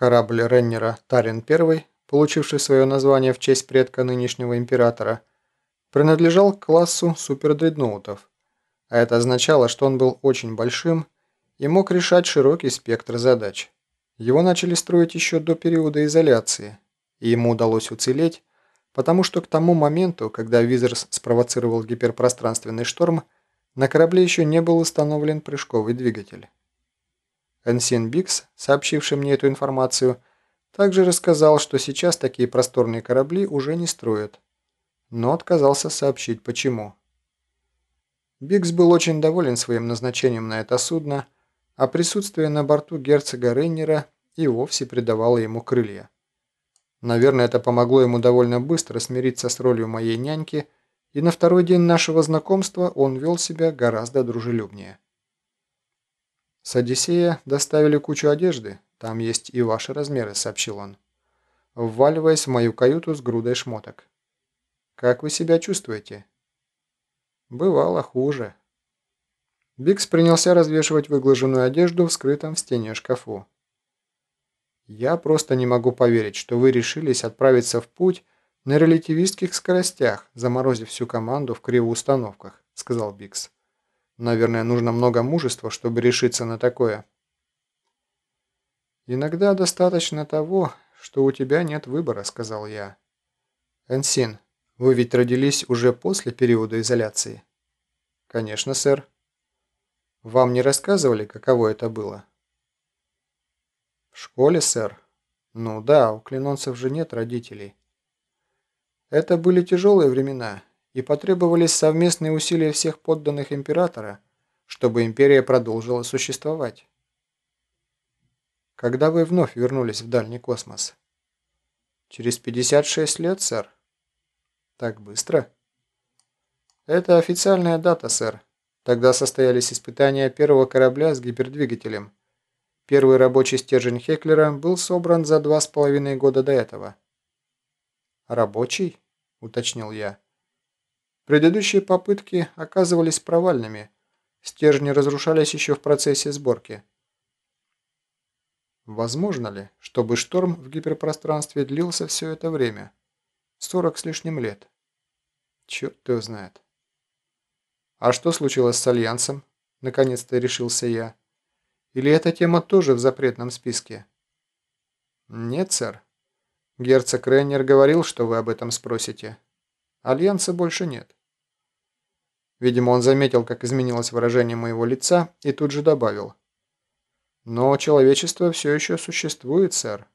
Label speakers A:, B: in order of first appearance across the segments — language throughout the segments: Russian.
A: Корабль Реннера Тарин I, получивший свое название в честь предка нынешнего императора, принадлежал к классу супердредноутов, а это означало, что он был очень большим и мог решать широкий спектр задач. Его начали строить еще до периода изоляции, и ему удалось уцелеть, потому что к тому моменту, когда Визерс спровоцировал гиперпространственный шторм, на корабле еще не был установлен прыжковый двигатель. Энсин Бикс, сообщивший мне эту информацию, также рассказал, что сейчас такие просторные корабли уже не строят, но отказался сообщить почему. Бикс был очень доволен своим назначением на это судно, а присутствие на борту герцога Рейнера и вовсе придавало ему крылья. Наверное, это помогло ему довольно быстро смириться с ролью моей няньки, и на второй день нашего знакомства он вел себя гораздо дружелюбнее. «С Одиссея доставили кучу одежды, там есть и ваши размеры», — сообщил он, вваливаясь в мою каюту с грудой шмоток. «Как вы себя чувствуете?» «Бывало хуже». Бикс принялся развешивать выглаженную одежду в скрытом в стене шкафу. «Я просто не могу поверить, что вы решились отправиться в путь на релятивистских скоростях, заморозив всю команду в кривоустановках», — сказал Бикс. «Наверное, нужно много мужества, чтобы решиться на такое». «Иногда достаточно того, что у тебя нет выбора», — сказал я. «Энсин, вы ведь родились уже после периода изоляции?» «Конечно, сэр». «Вам не рассказывали, каково это было?» «В школе, сэр?» «Ну да, у клинонцев же нет родителей». Это были тяжелые времена, и потребовались совместные усилия всех подданных императора, чтобы империя продолжила существовать. Когда вы вновь вернулись в дальний космос? Через 56 лет, сэр. Так быстро? Это официальная дата, сэр. Тогда состоялись испытания первого корабля с гипердвигателем. Первый рабочий стержень Хеклера был собран за два с половиной года до этого. «Рабочий?» – уточнил я. Предыдущие попытки оказывались провальными. Стержни разрушались еще в процессе сборки. Возможно ли, чтобы шторм в гиперпространстве длился все это время? Сорок с лишним лет. Черт его знает. А что случилось с Альянсом? Наконец-то решился я. Или эта тема тоже в запретном списке? Нет, сэр. Герцог Рейнер говорил, что вы об этом спросите. Альянса больше нет. Видимо, он заметил, как изменилось выражение моего лица, и тут же добавил. «Но человечество все еще существует, сэр».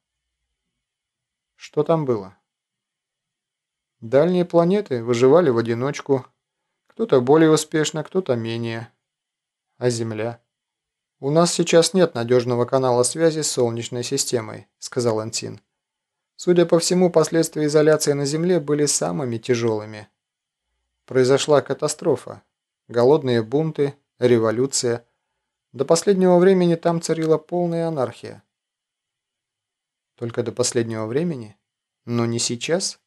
A: Что там было? Дальние планеты выживали в одиночку. Кто-то более успешно, кто-то менее. А Земля? «У нас сейчас нет надежного канала связи с Солнечной системой», — сказал Антин. «Судя по всему, последствия изоляции на Земле были самыми тяжелыми». Произошла катастрофа. Голодные бунты, революция. До последнего времени там царила полная анархия. Только до последнего времени? Но не сейчас?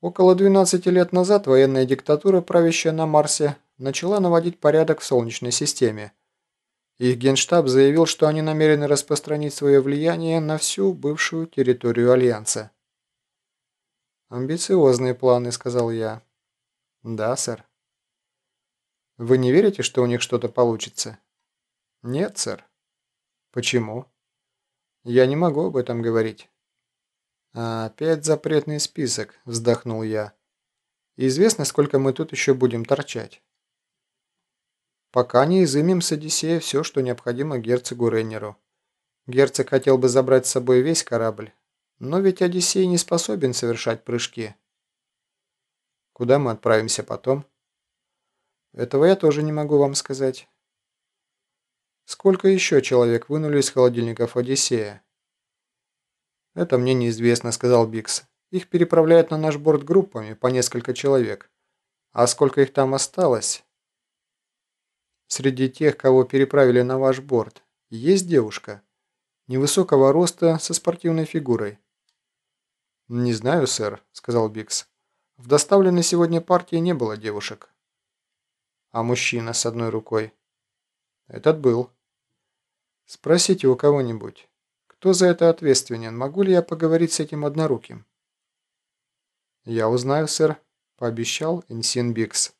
A: Около 12 лет назад военная диктатура, правящая на Марсе, начала наводить порядок в Солнечной системе. Их генштаб заявил, что они намерены распространить свое влияние на всю бывшую территорию Альянса. «Амбициозные планы», — сказал я. «Да, сэр». «Вы не верите, что у них что-то получится?» «Нет, сэр». «Почему?» «Я не могу об этом говорить». «А, «Опять запретный список», — вздохнул я. «Известно, сколько мы тут еще будем торчать?» «Пока не изымем с Одиссея все, что необходимо герцогу Рейнеру. Герцог хотел бы забрать с собой весь корабль, но ведь Одиссей не способен совершать прыжки. Куда мы отправимся потом? Этого я тоже не могу вам сказать. Сколько еще человек вынули из холодильников Одиссея? Это мне неизвестно, сказал Бикс. Их переправляют на наш борт группами, по несколько человек. А сколько их там осталось? Среди тех, кого переправили на ваш борт, есть девушка? Невысокого роста, со спортивной фигурой. «Не знаю, сэр», — сказал Бикс. «В доставленной сегодня партии не было девушек». «А мужчина с одной рукой?» «Этот был». «Спросите у кого-нибудь, Кто за это ответственен? Могу ли я поговорить с этим одноруким?» «Я узнаю, сэр», – пообещал Инсин Бикс.